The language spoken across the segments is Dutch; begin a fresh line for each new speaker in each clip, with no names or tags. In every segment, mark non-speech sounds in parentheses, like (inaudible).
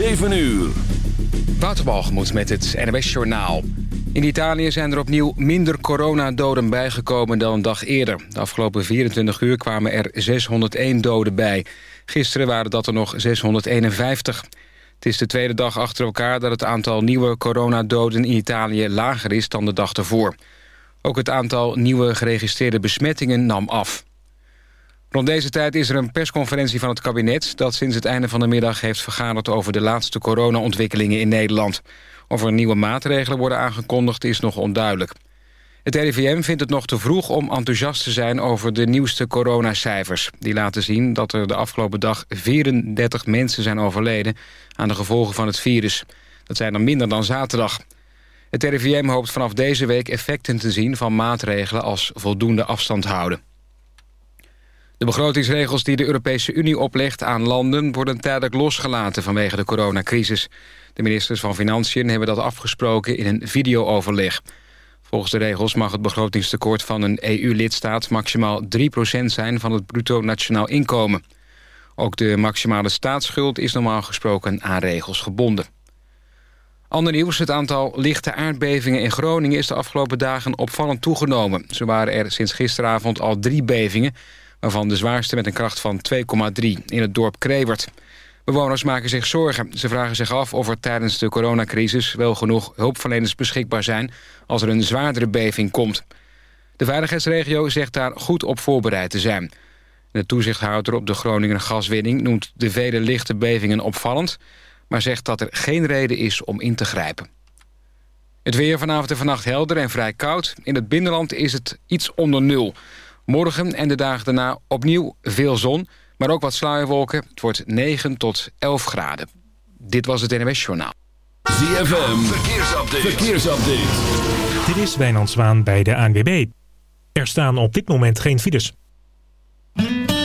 7 uur.
Waterbalgemoed met het NWS-journaal. In Italië zijn er opnieuw minder coronadoden bijgekomen dan een dag eerder. De afgelopen 24 uur kwamen er 601 doden bij. Gisteren waren dat er nog 651. Het is de tweede dag achter elkaar dat het aantal nieuwe coronadoden in Italië lager is dan de dag ervoor. Ook het aantal nieuwe geregistreerde besmettingen nam af. Rond deze tijd is er een persconferentie van het kabinet... dat sinds het einde van de middag heeft vergaderd... over de laatste corona-ontwikkelingen in Nederland. Of er nieuwe maatregelen worden aangekondigd is nog onduidelijk. Het RIVM vindt het nog te vroeg om enthousiast te zijn over de nieuwste coronacijfers. Die laten zien dat er de afgelopen dag 34 mensen zijn overleden aan de gevolgen van het virus. Dat zijn er minder dan zaterdag. Het RIVM hoopt vanaf deze week effecten te zien van maatregelen als voldoende afstand houden. De begrotingsregels die de Europese Unie oplegt aan landen... worden tijdelijk losgelaten vanwege de coronacrisis. De ministers van Financiën hebben dat afgesproken in een videooverleg. Volgens de regels mag het begrotingstekort van een EU-lidstaat... maximaal 3 zijn van het bruto nationaal inkomen. Ook de maximale staatsschuld is normaal gesproken aan regels gebonden. Ander nieuws, het aantal lichte aardbevingen in Groningen... is de afgelopen dagen opvallend toegenomen. Zo waren er sinds gisteravond al drie bevingen waarvan de zwaarste met een kracht van 2,3 in het dorp Krevert. Bewoners maken zich zorgen. Ze vragen zich af of er tijdens de coronacrisis wel genoeg hulpverleners beschikbaar zijn als er een zwaardere beving komt. De veiligheidsregio zegt daar goed op voorbereid te zijn. De toezichthouder op de Groningen gaswinning noemt de vele lichte bevingen opvallend, maar zegt dat er geen reden is om in te grijpen. Het weer vanavond en vannacht helder en vrij koud. In het binnenland is het iets onder nul. Morgen en de dagen daarna opnieuw veel zon, maar ook wat sluierwolken. Het wordt 9 tot 11 graden. Dit was het NMS Journaal.
ZFM, verkeersupdate. verkeersupdate.
Dit is Wijnand Zwaan bij de ANWB. Er staan op dit moment geen files.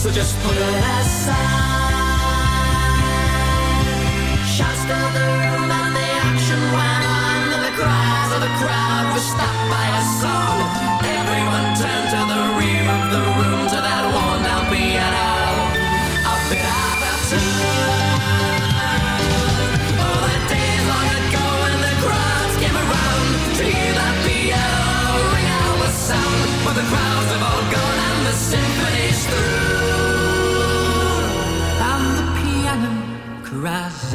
So just put it aside. Shots fill the room and the action went on. And the cries of the crowd were stopped by a song. Everyone turned to the rear of the room to that worn out piano. A bit up, up to Oh, the days long ago when the crowds came around to hear that piano ring out with sound. But the crowds have all gone and the symphony's through.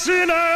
Sinner.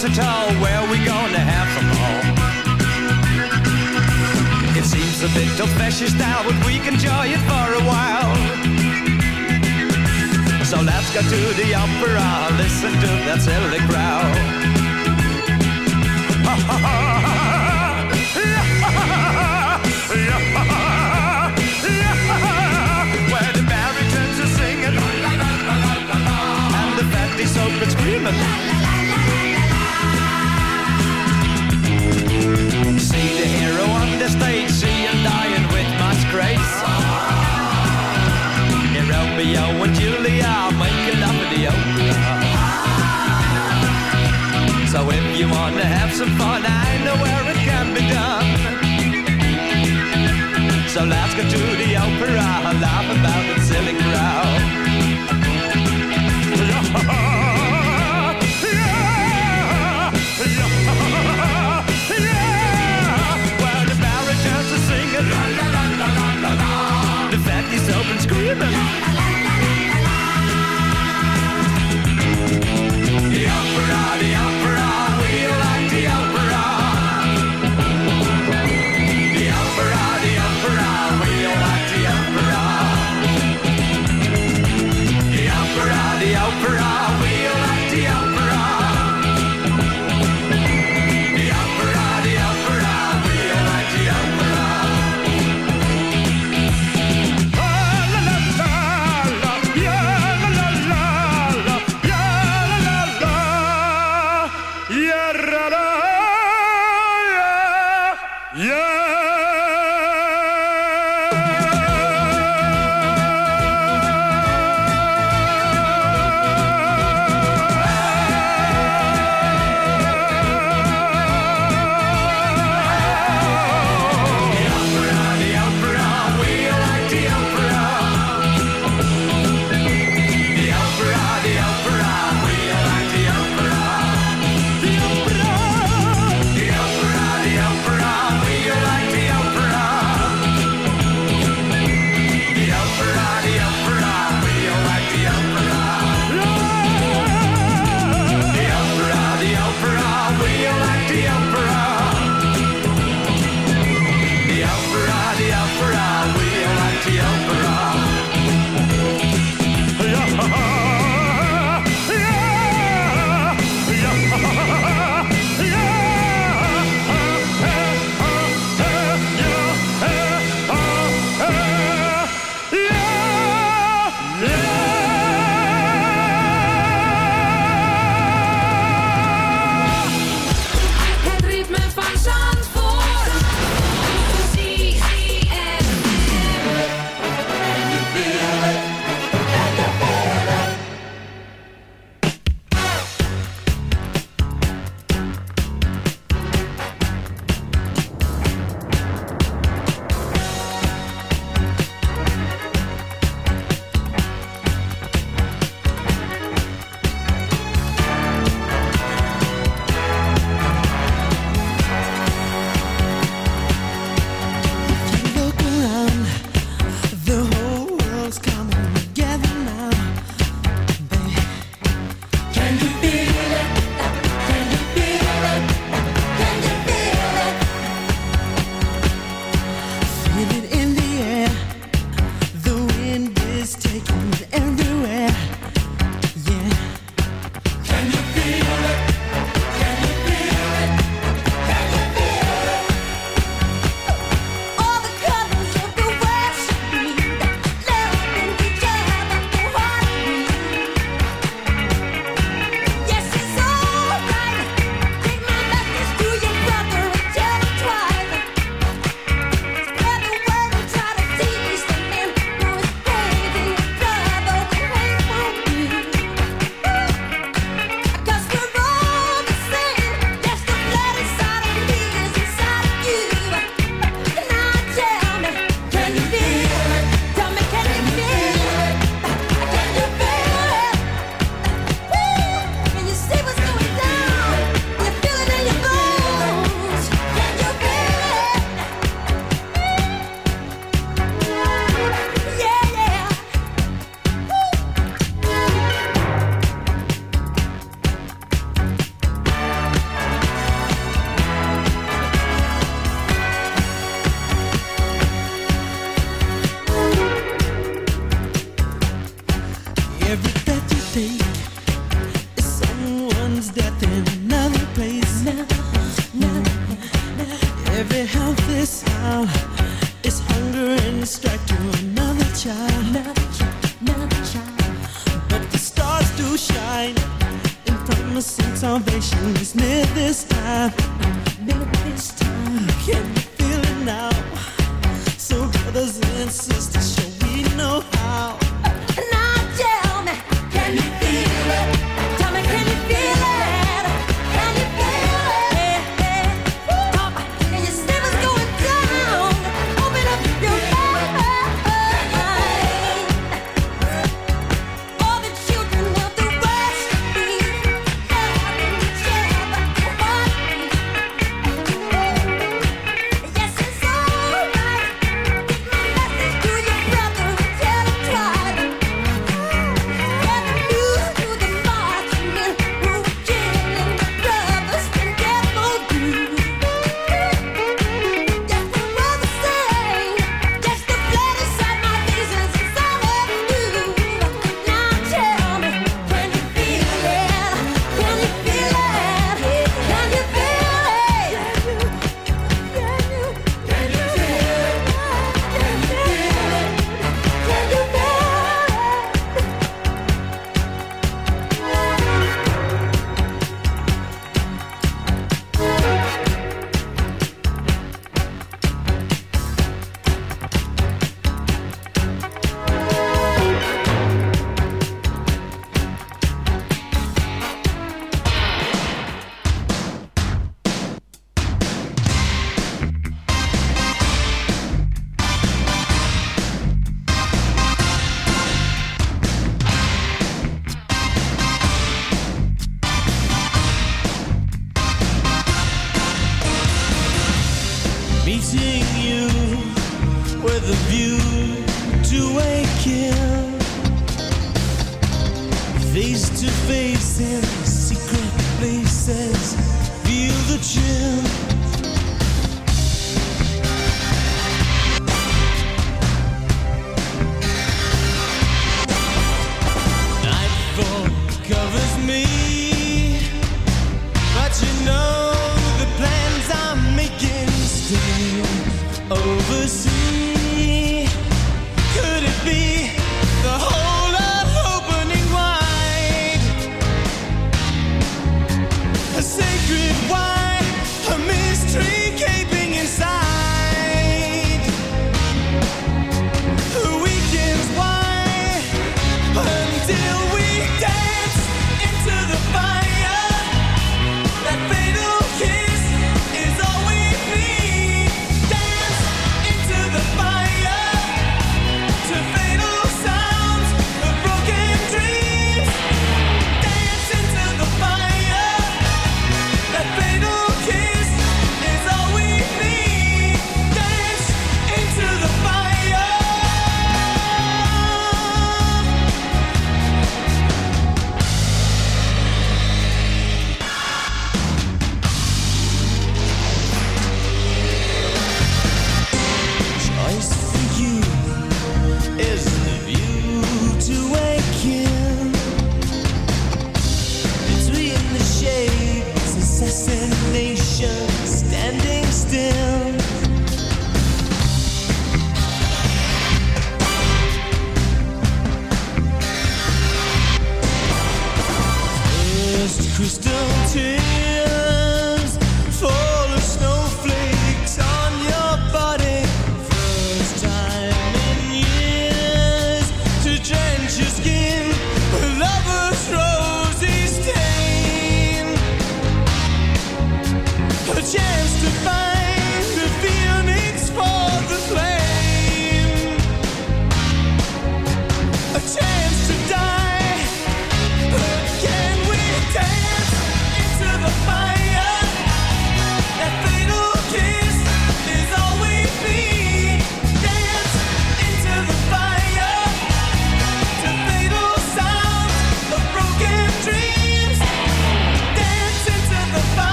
so we gonna have them all. It seems a bit old fashioned style, but we can enjoy it for a while. So let's go to the opera, listen to that silly growl. Ha be the hero on the stage, seeing dying with much grace. In Romeo and Julia, making love in the opera. So if you wanna have some fun, I know where it can be done. So let's go to the opera, laugh about the silly crowd. (laughs) screaming.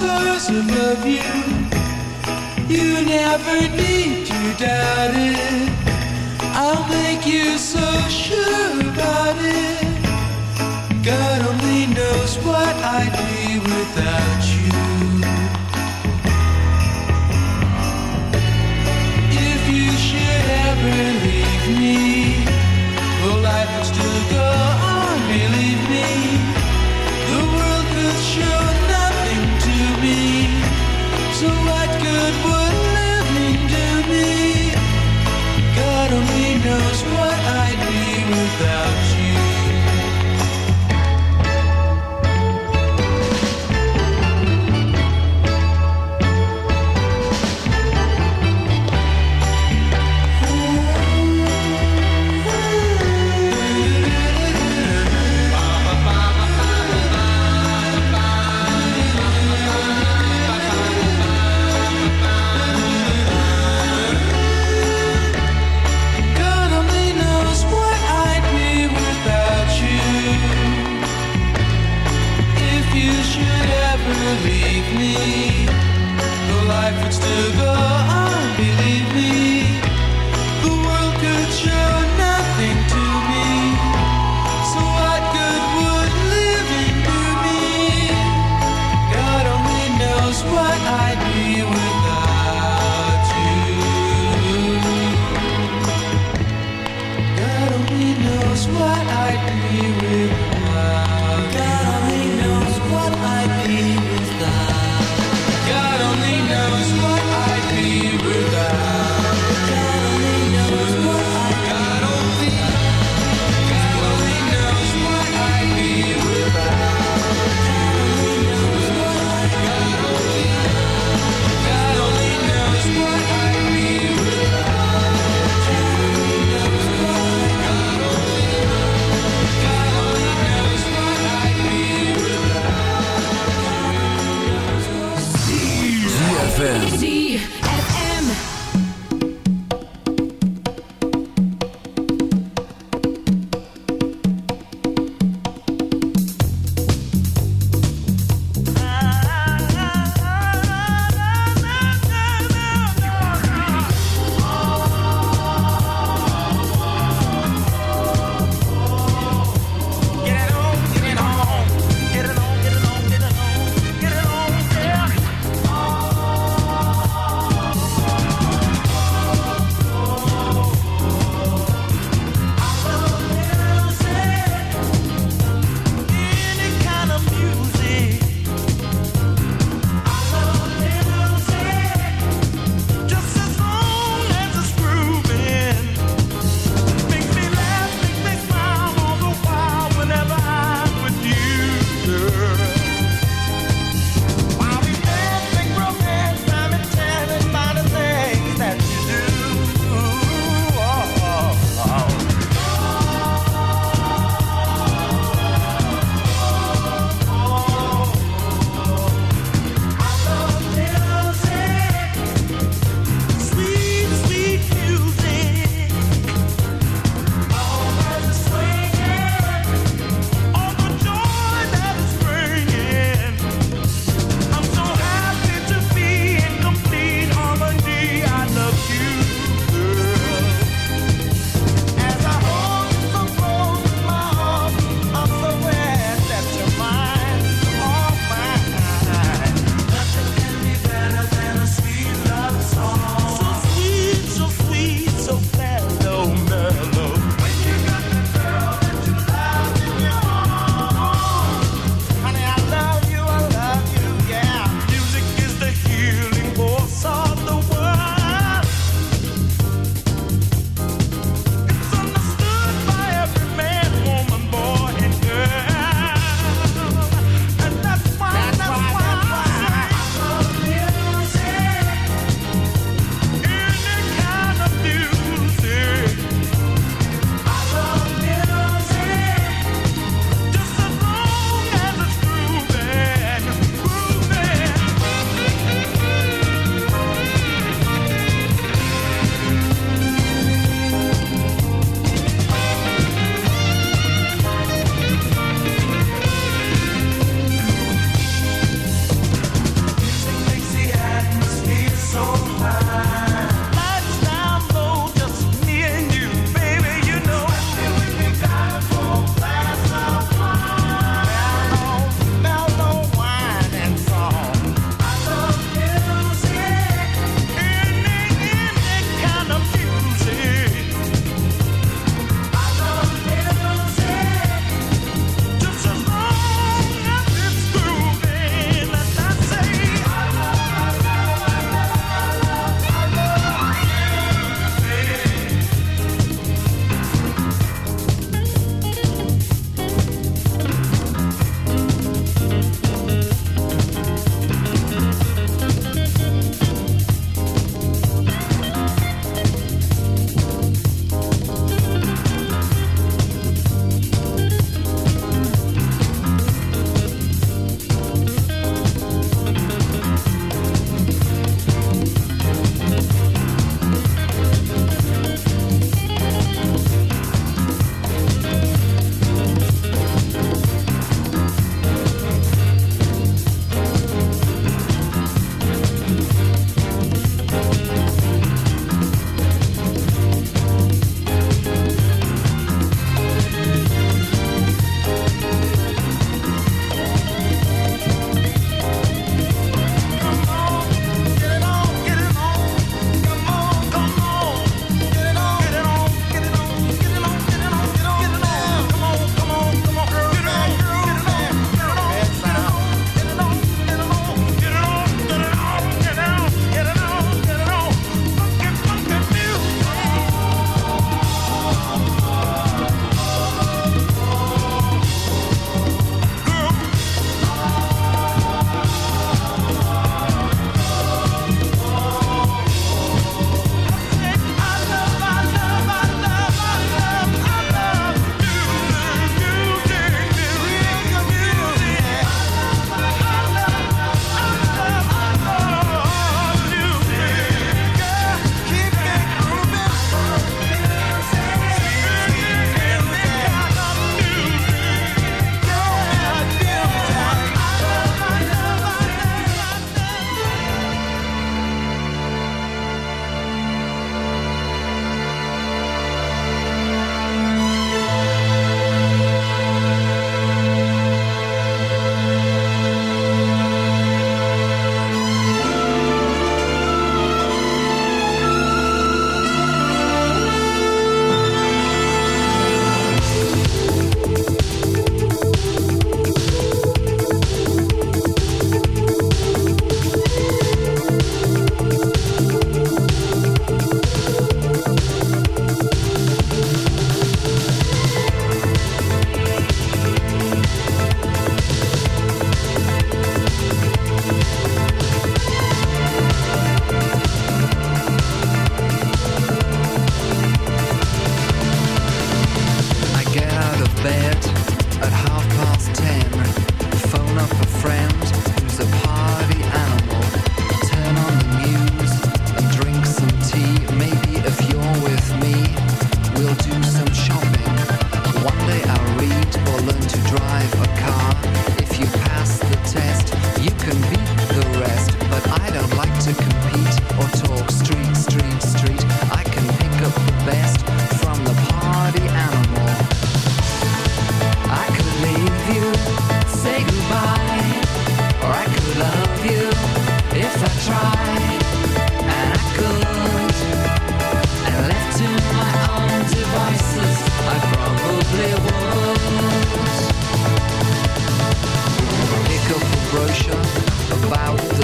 whispers of love you. You never need to doubt it. I'll make you so sure about it.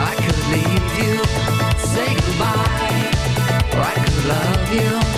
I could leave you, say goodbye, or I could love you.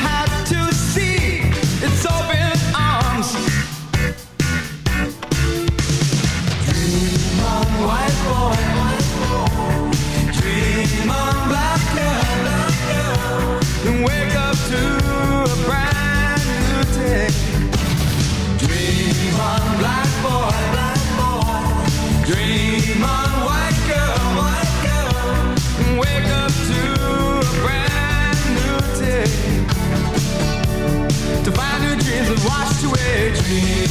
Yeah.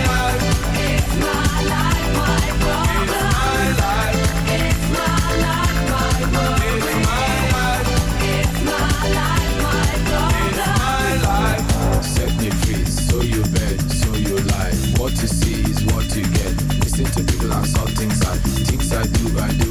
do I do?